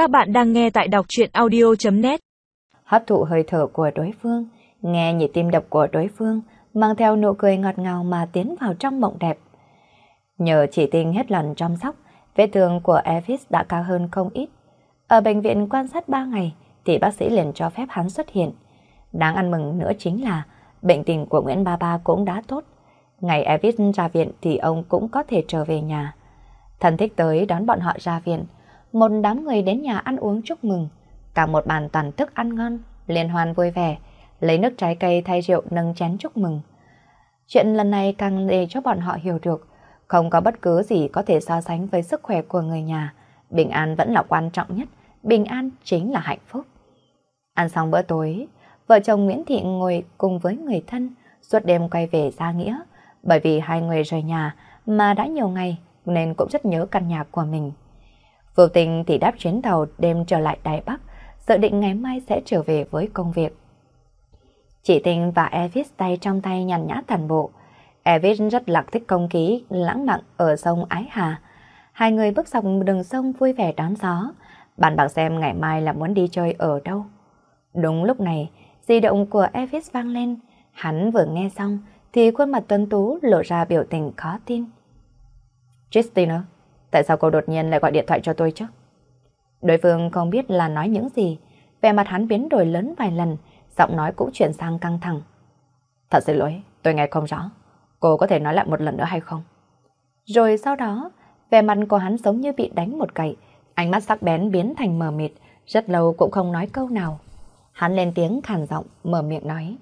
Các bạn đang nghe tại đọc truyện audio.net Hấp thụ hơi thở của đối phương, nghe nhịp tim đập của đối phương, mang theo nụ cười ngọt ngào mà tiến vào trong mộng đẹp. Nhờ chỉ tinh hết lần chăm sóc, vết thương của Elvis đã cao hơn không ít. Ở bệnh viện quan sát 3 ngày thì bác sĩ liền cho phép hắn xuất hiện. Đáng ăn mừng nữa chính là bệnh tình của Nguyễn Ba Ba cũng đã tốt. Ngày Elvis ra viện thì ông cũng có thể trở về nhà. Thân thích tới đón bọn họ ra viện. Một đám người đến nhà ăn uống chúc mừng. Cả một bàn toàn thức ăn ngon, liên hoan vui vẻ, lấy nước trái cây thay rượu nâng chén chúc mừng. Chuyện lần này càng để cho bọn họ hiểu được, không có bất cứ gì có thể so sánh với sức khỏe của người nhà. Bình an vẫn là quan trọng nhất, bình an chính là hạnh phúc. Ăn xong bữa tối, vợ chồng Nguyễn Thị ngồi cùng với người thân, suốt đêm quay về Gia Nghĩa, bởi vì hai người rời nhà mà đã nhiều ngày nên cũng rất nhớ căn nhà của mình. Vô tình thì đáp chuyến tàu đêm trở lại Đài Bắc, dự định ngày mai sẽ trở về với công việc. Chị Tình và Evis tay trong tay nhàn nhã toàn bộ. Evis rất lạc thích không khí lãng mạn ở sông Ái Hà. Hai người bước dọc đường sông vui vẻ đón gió, Bạn bảo xem ngày mai là muốn đi chơi ở đâu. Đúng lúc này, di động của Evis vang lên. Hắn vừa nghe xong thì khuôn mặt tuấn tú lộ ra biểu tình khó tin. Christina, tại sao cô đột nhiên lại gọi điện thoại cho tôi chứ? Đối phương không biết là nói những gì, vẻ mặt hắn biến đổi lớn vài lần, giọng nói cũng chuyển sang căng thẳng. Thật xin lỗi, tôi nghe không rõ. Cô có thể nói lại một lần nữa hay không? Rồi sau đó, vẻ mặt của hắn giống như bị đánh một cậy, ánh mắt sắc bén biến thành mờ mịt, rất lâu cũng không nói câu nào. Hắn lên tiếng khàn giọng, mở miệng nói.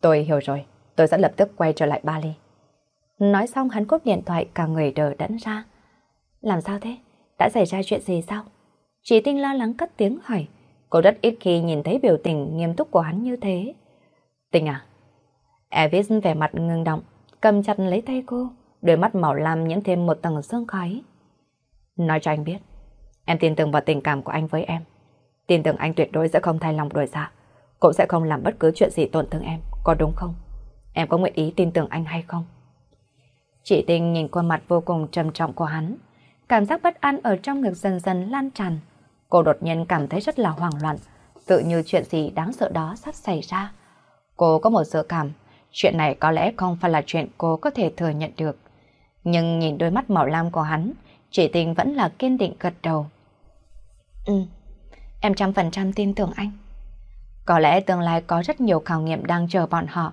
Tôi hiểu rồi, tôi sẽ lập tức quay trở lại Bali. Nói xong hắn cúp điện thoại cả người đờ đẫn ra. Làm sao thế? Đã xảy ra chuyện gì sao? Chị Tinh lo lắng cất tiếng hỏi. Cô rất ít khi nhìn thấy biểu tình nghiêm túc của hắn như thế. Tinh à? Elvis vẻ mặt ngưng động, cầm chặt lấy tay cô, đôi mắt màu lam nhiễm thêm một tầng sương khói. Nói cho anh biết, em tin tưởng vào tình cảm của anh với em. Tin tưởng anh tuyệt đối sẽ không thay lòng đổi dạ, cũng sẽ không làm bất cứ chuyện gì tổn thương em, có đúng không? Em có nguyện ý tin tưởng anh hay không? Chị Tinh nhìn qua mặt vô cùng trầm trọng của hắn, cảm giác bất an ở trong ngực dần dần lan tràn. Cô đột nhiên cảm thấy rất là hoảng loạn, tự như chuyện gì đáng sợ đó sắp xảy ra. Cô có một dự cảm, chuyện này có lẽ không phải là chuyện cô có thể thừa nhận được. Nhưng nhìn đôi mắt màu lam của hắn, chị Tinh vẫn là kiên định gật đầu. Ừ, em trăm phần trăm tin tưởng anh. Có lẽ tương lai có rất nhiều khảo nghiệm đang chờ bọn họ,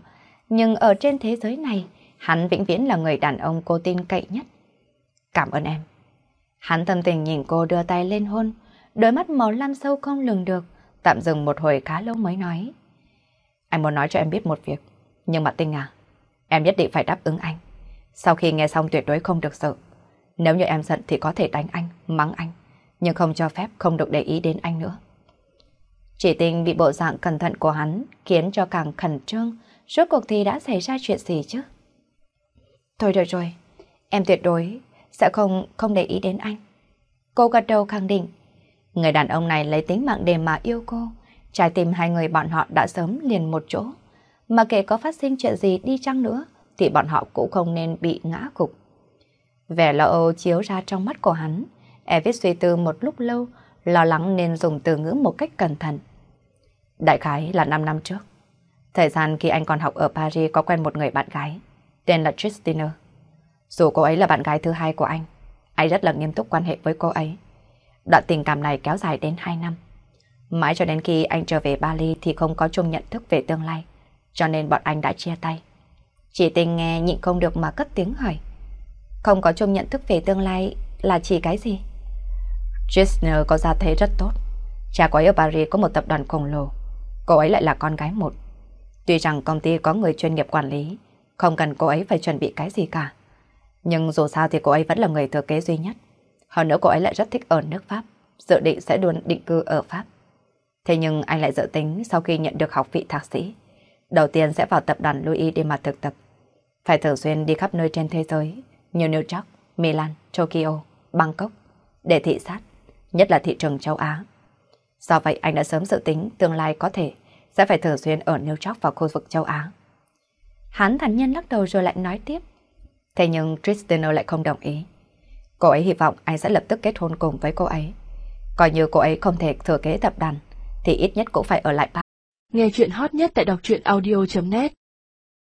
nhưng ở trên thế giới này, hắn vĩnh viễn là người đàn ông cô tin cậy nhất. Cảm ơn em. Hắn tâm tình nhìn cô đưa tay lên hôn, đôi mắt màu lam sâu không lường được, tạm dừng một hồi khá lâu mới nói. Anh muốn nói cho em biết một việc, nhưng mà tinh à, em nhất định phải đáp ứng anh. Sau khi nghe xong tuyệt đối không được sợ. Nếu như em giận thì có thể đánh anh, mắng anh, nhưng không cho phép không được để ý đến anh nữa. Chỉ tình bị bộ dạng cẩn thận của hắn khiến cho càng khẩn trương, rốt cuộc thì đã xảy ra chuyện gì chứ? Thôi được rồi, em tuyệt đối sẽ không không để ý đến anh. Cô gật đầu khẳng định, người đàn ông này lấy tính mạng để mà yêu cô, trái tim hai người bọn họ đã sớm liền một chỗ. Mà kể có phát sinh chuyện gì đi chăng nữa, thì bọn họ cũng không nên bị ngã gục. Vẻ lo âu chiếu ra trong mắt của hắn, Evis suy tư một lúc lâu, lo lắng nên dùng từ ngữ một cách cẩn thận. Đại khái là 5 năm trước. Thời gian khi anh còn học ở Paris có quen một người bạn gái, tên là Tristina. Dù cô ấy là bạn gái thứ hai của anh, anh rất là nghiêm túc quan hệ với cô ấy. Đoạn tình cảm này kéo dài đến 2 năm. Mãi cho đến khi anh trở về Bali thì không có chung nhận thức về tương lai, cho nên bọn anh đã chia tay. Chị tình nghe nhịn không được mà cất tiếng hỏi. Không có chung nhận thức về tương lai là chỉ cái gì? Gisner có gia thế rất tốt. Cha cô ấy ở Paris có một tập đoàn khổng lồ. Cô ấy lại là con gái một. Tuy rằng công ty có người chuyên nghiệp quản lý, không cần cô ấy phải chuẩn bị cái gì cả. Nhưng dù sao thì cô ấy vẫn là người thừa kế duy nhất. Hơn nữa cô ấy lại rất thích ở nước Pháp, dự định sẽ luôn định cư ở Pháp. Thế nhưng anh lại dự tính sau khi nhận được học vị thạc sĩ, đầu tiên sẽ vào tập đoàn Louis để mà thực tập. Phải thường xuyên đi khắp nơi trên thế giới, như New York, Milan, Tokyo, Bangkok, để thị sát, nhất là thị trường châu Á. Do vậy anh đã sớm dự tính tương lai có thể sẽ phải thường xuyên ở New York và khu vực châu Á. Hắn thản nhiên lắc đầu rồi lại nói tiếp. Thế nhưng Tristan lại không đồng ý. Cô ấy hy vọng anh sẽ lập tức kết hôn cùng với cô ấy. Coi như cô ấy không thể thừa kế tập đoàn, thì ít nhất cũng phải ở lại ba. Nghe chuyện hot nhất tại đọc truyện audio.net